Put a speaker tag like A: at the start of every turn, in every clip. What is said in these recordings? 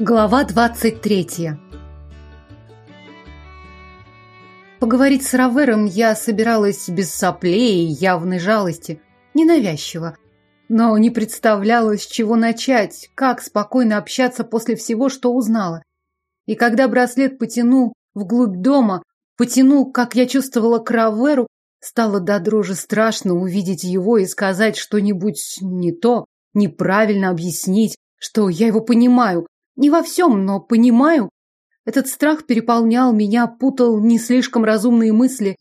A: Глава 23 Поговорить с Равером я собиралась без соплей и явной жалости, ненавязчиво. Но не представляла, с чего начать, как спокойно общаться после всего, что узнала. И когда браслет потянул вглубь дома, потянул, как я чувствовала к Раверу, стало до дрожи страшно увидеть его и сказать что-нибудь не то, неправильно объяснить, что я его понимаю. Не во всем, но понимаю. Этот страх переполнял меня, путал не слишком разумные мысли.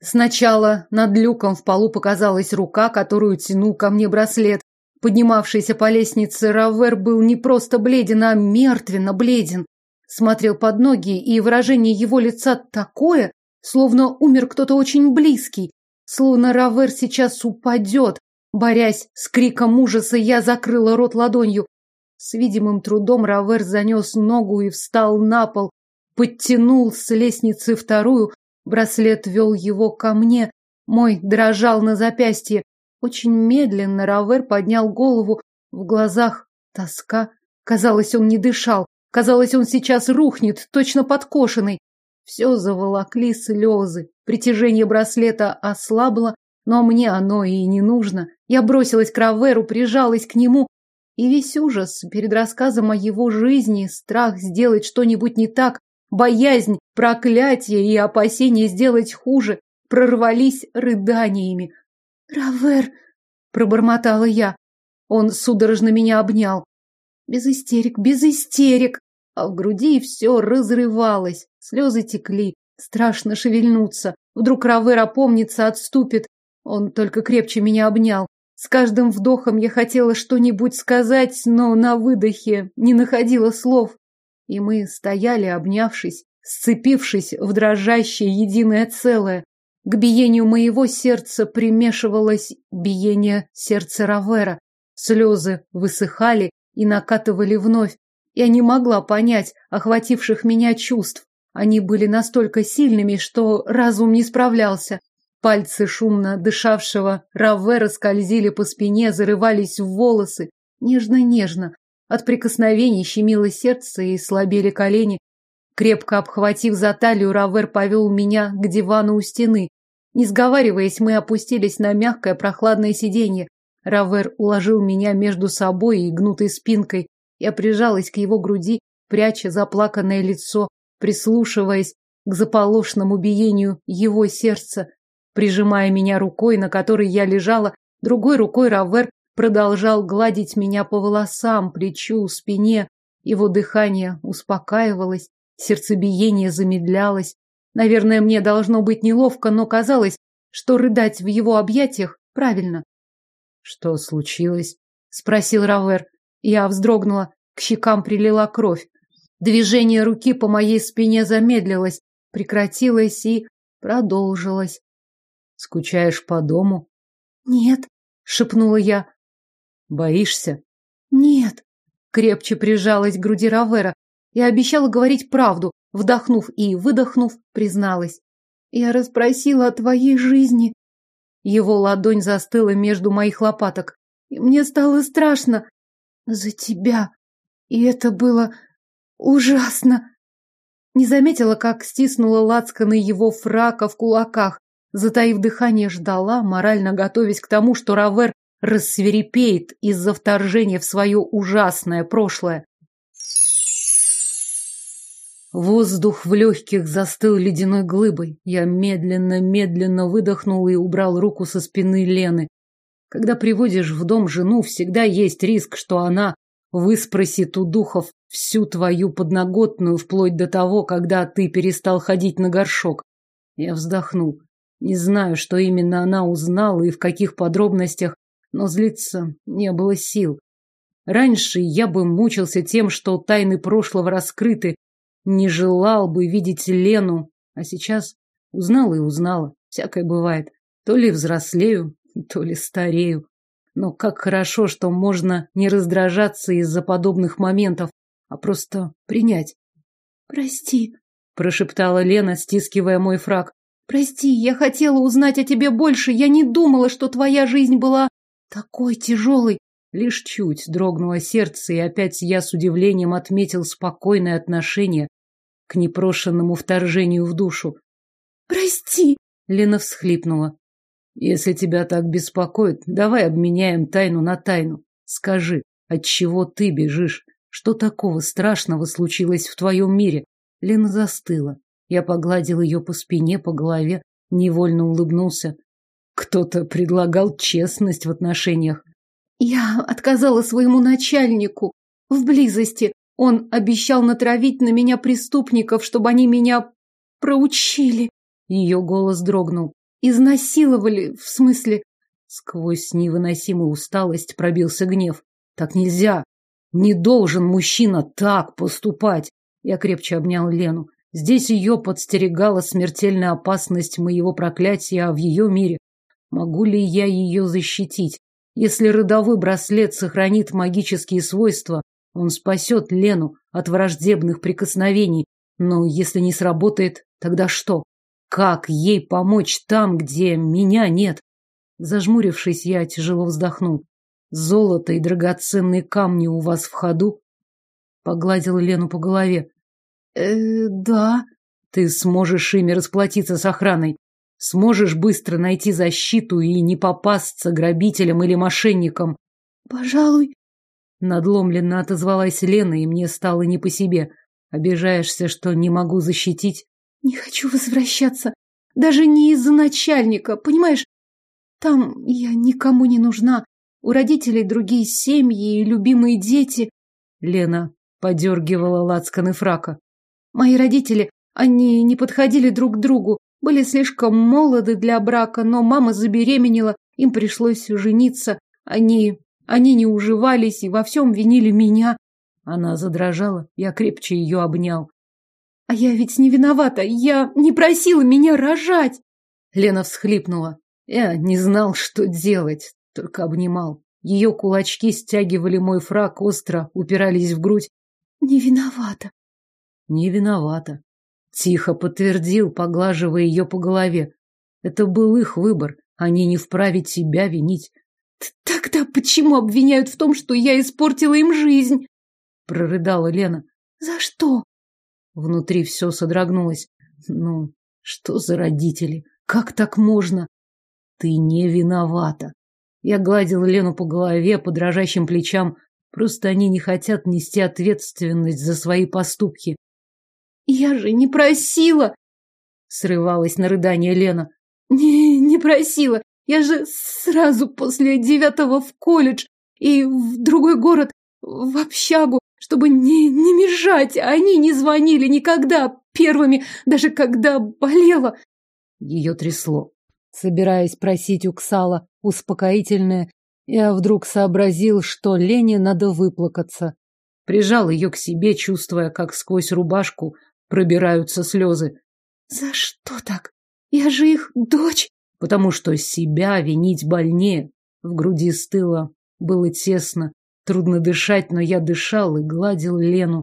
A: Сначала над люком в полу показалась рука, которую тянул ко мне браслет. Поднимавшийся по лестнице Равер был не просто бледен, а мертвенно бледен. Смотрел под ноги, и выражение его лица такое, словно умер кто-то очень близкий, словно Равер сейчас упадет. Борясь с криком ужаса, я закрыла рот ладонью. С видимым трудом Равер занес ногу и встал на пол, подтянул с лестницы вторую, браслет вел его ко мне, мой дрожал на запястье. Очень медленно Равер поднял голову, в глазах тоска. Казалось, он не дышал, казалось, он сейчас рухнет, точно подкошенный. Все заволокли слезы, притяжение браслета ослабло, но мне оно и не нужно. Я бросилась к Раверу, прижалась к нему, и весь ужас перед рассказом о его жизни, страх сделать что-нибудь не так, боязнь, проклятие и опасение сделать хуже прорвались рыданиями. «Равер!» – пробормотала я. Он судорожно меня обнял. Без истерик, без истерик. А в груди все разрывалось, слезы текли, страшно шевельнуться. Вдруг Равер опомнится, отступит. Он только крепче меня обнял. С каждым вдохом я хотела что-нибудь сказать, но на выдохе не находила слов. И мы стояли, обнявшись, сцепившись в дрожащее единое целое. К биению моего сердца примешивалось биение сердца Равера. Слезы высыхали и накатывали вновь. Я не могла понять охвативших меня чувств. Они были настолько сильными, что разум не справлялся. Пальцы шумно дышавшего Раввера скользили по спине, зарывались в волосы. Нежно-нежно. От прикосновений щемило сердце и слабели колени. Крепко обхватив за талию, Равер повел меня к дивану у стены. Не сговариваясь, мы опустились на мягкое прохладное сиденье. Равер уложил меня между собой и гнутой спинкой. Я прижалась к его груди, пряча заплаканное лицо, прислушиваясь к заполошному биению его сердца, прижимая меня рукой, на которой я лежала, другой рукой Равер продолжал гладить меня по волосам, плечу, спине. Его дыхание успокаивалось, сердцебиение замедлялось. Наверное, мне должно быть неловко, но казалось, что рыдать в его объятиях правильно. Что случилось? спросил Равер. Я вздрогнула, к щекам прилила кровь. Движение руки по моей спине замедлилось, прекратилось и продолжилось. Скучаешь по дому? Нет, шепнула я. Боишься? Нет. Крепче прижалась к груди Равера и обещала говорить правду, вдохнув и выдохнув, призналась. Я расспросила о твоей жизни. Его ладонь застыла между моих лопаток, и мне стало страшно за тебя. И это было ужасно. Не заметила, как стиснула лацканы его фрака в кулаках. Затаив дыхание, ждала, морально готовясь к тому, что Равер рассверепеет из-за вторжения в свое ужасное прошлое. Воздух в легких застыл ледяной глыбой. Я медленно-медленно выдохнул и убрал руку со спины Лены. Когда приводишь в дом жену, всегда есть риск, что она выспросит у духов всю твою подноготную вплоть до того, когда ты перестал ходить на горшок. Я вздохнул. Не знаю, что именно она узнала и в каких подробностях, но злиться не было сил. Раньше я бы мучился тем, что тайны прошлого раскрыты, не желал бы видеть Лену, а сейчас узнала и узнала. Всякое бывает. То ли взрослею, то ли старею. Но как хорошо, что можно не раздражаться из-за подобных моментов, а просто принять. «Прости», — прошептала Лена, стискивая мой фраг. Прости, я хотела узнать о тебе больше. Я не думала, что твоя жизнь была такой тяжелой. Лишь чуть дрогнуло сердце, и опять я с удивлением отметил спокойное отношение к непрошенному вторжению в душу.
B: «Прости!»
A: — Лена всхлипнула. «Если тебя так беспокоит, давай обменяем тайну на тайну. Скажи, от чего ты бежишь? Что такого страшного случилось в твоем мире?» Лена застыла. Я погладил ее по спине, по голове, невольно улыбнулся. Кто-то предлагал честность в отношениях.
B: Я отказала своему начальнику в близости. Он обещал натравить на меня преступников, чтобы они меня проучили.
A: Ее голос дрогнул.
B: Изнасиловали, в смысле...
A: Сквозь невыносимую усталость пробился гнев. Так нельзя. Не должен мужчина так поступать. Я крепче обнял Лену. Здесь ее подстерегала смертельная опасность моего проклятия, а в ее мире могу ли я ее защитить? Если родовой браслет сохранит магические свойства, он спасет Лену от враждебных прикосновений. Но если не сработает, тогда что? Как ей помочь там, где меня нет? Зажмурившись, я тяжело вздохнул. Золото и драгоценные камни у вас в ходу? Погладил Лену по голове.
B: Э, да.
A: Ты сможешь ими расплатиться с охраной. Сможешь быстро найти защиту и не попасться грабителям или мошенникам.
B: Пожалуй.
A: Надломленно отозвалась Лена, и мне стало не по себе. Обижаешься, что не могу защитить?
B: Не хочу возвращаться. Даже не из-за начальника, понимаешь? Там я никому не нужна. У родителей другие семьи и любимые дети.
A: Лена подергивала лацканы фрака.
B: Мои родители, они не подходили друг к другу, были слишком молоды для брака, но мама забеременела, им пришлось жениться. Они... они не уживались и во всем винили меня.
A: Она задрожала, я крепче ее обнял.
B: А я ведь не виновата, я не просила меня рожать.
A: Лена всхлипнула. Я не знал, что делать, только обнимал. Ее кулачки стягивали мой фрак, остро упирались в грудь.
B: Не виновата.
A: Не виновата. Тихо подтвердил, поглаживая ее по голове. Это был их выбор. Они не вправе тебя винить.
B: Тогда почему обвиняют в том, что я испортила им жизнь?
A: Прорыдала Лена.
B: За что?
A: Внутри все содрогнулось. Ну, что за родители? Как так можно? Ты не виновата. Я гладил Лену по голове, по дрожащим плечам. Просто они не хотят нести ответственность за свои поступки.
B: Я же не просила!
A: Срывалась на рыдание Лена.
B: Не, не просила. Я же сразу после девятого в колледж и в другой город, в общагу, чтобы не, не мешать. Они не звонили никогда первыми, даже когда болела.
A: Ее трясло. Собираясь просить у Ксала успокоительное, я вдруг сообразил, что Лене надо выплакаться. Прижал ее к себе, чувствуя, как сквозь рубашку пробираются слезы.
B: За что так? Я же их дочь.
A: Потому что себя винить больнее. В груди стыло, было тесно, трудно дышать, но я дышал и гладил Лену,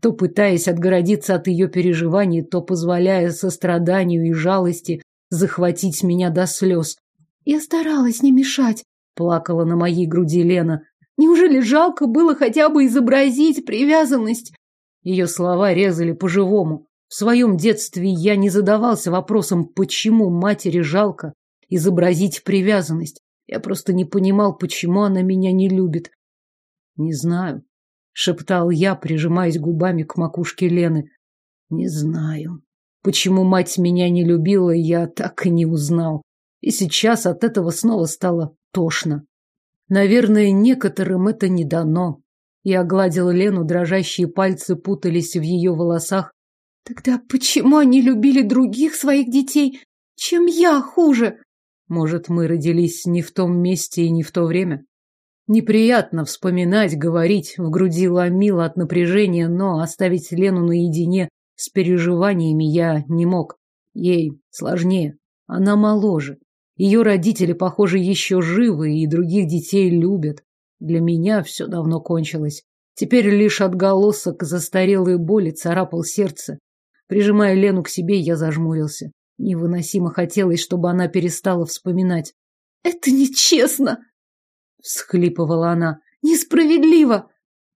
A: то пытаясь отгородиться от ее переживаний, то позволяя состраданию и жалости захватить меня до слез.
B: Я старалась не мешать,
A: плакала на моей груди Лена.
B: Неужели жалко было хотя бы изобразить привязанность?
A: Ее слова резали по-живому. В своем детстве я не задавался вопросом, почему матери жалко изобразить привязанность. Я просто не понимал, почему она меня не любит. Не знаю, шептал я, прижимаясь губами к макушке Лены. Не знаю. Почему мать меня не любила, я так и не узнал. И сейчас от этого снова стало тошно. Наверное, некоторым это не дано. Я огладила Лену, дрожащие пальцы путались в ее волосах.
B: Тогда почему они любили других своих детей? Чем я хуже?
A: Может, мы родились не в том месте и не в то время? Неприятно вспоминать, говорить, в груди ломило от напряжения, но оставить Лену наедине с переживаниями я не мог. Ей сложнее. Она моложе. Ее родители, похоже, еще живы и других детей любят. Для меня все давно кончилось. Теперь лишь отголосок застарелой боли царапал сердце. Прижимая Лену к себе, я зажмурился. Невыносимо хотелось, чтобы она перестала вспоминать.
B: «Это нечестно!»
A: — всхлипывала она.
B: несправедливо.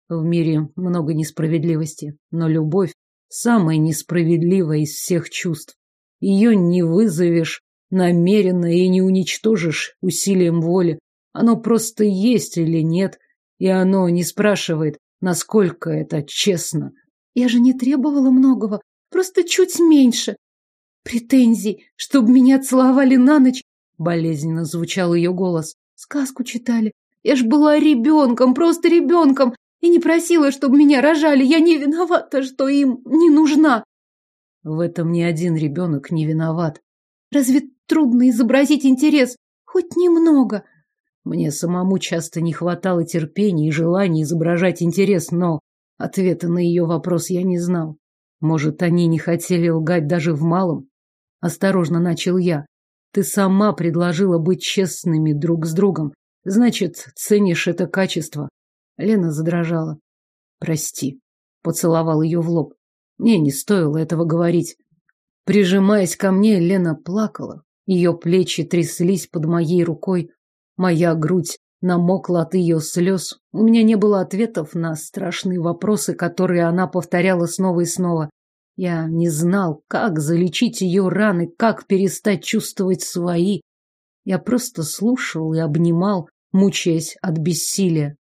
C: В мире много несправедливости, но любовь самая несправедливая из всех чувств. Ее не вызовешь намеренно и не уничтожишь усилием воли. Оно просто есть или нет, и оно не спрашивает, насколько это честно.
B: Я же не требовала многого, просто чуть меньше. Претензий, чтобы меня целовали на ночь, болезненно звучал ее голос. Сказку читали. Я ж была ребенком, просто ребенком, и не просила, чтобы меня рожали. Я не виновата, что им не нужна.
C: В этом ни один ребенок не виноват.
B: Разве трудно изобразить интерес? Хоть немного.
C: Мне самому часто не хватало терпения и желания изображать интерес, но ответа на ее вопрос я не знал. Может, они не хотели лгать даже в малом? Осторожно начал я. Ты сама предложила быть честными друг с другом. Значит, ценишь это качество. Лена задрожала. Прости. Поцеловал ее в лоб. Мне не стоило этого говорить. Прижимаясь ко мне, Лена плакала. Ее плечи тряслись под моей рукой. Моя грудь намокла от ее слез. У меня не было ответов на страшные вопросы, которые она повторяла снова и снова. Я не знал, как залечить ее раны, как перестать чувствовать свои. Я просто слушал и обнимал, мучаясь от бессилия.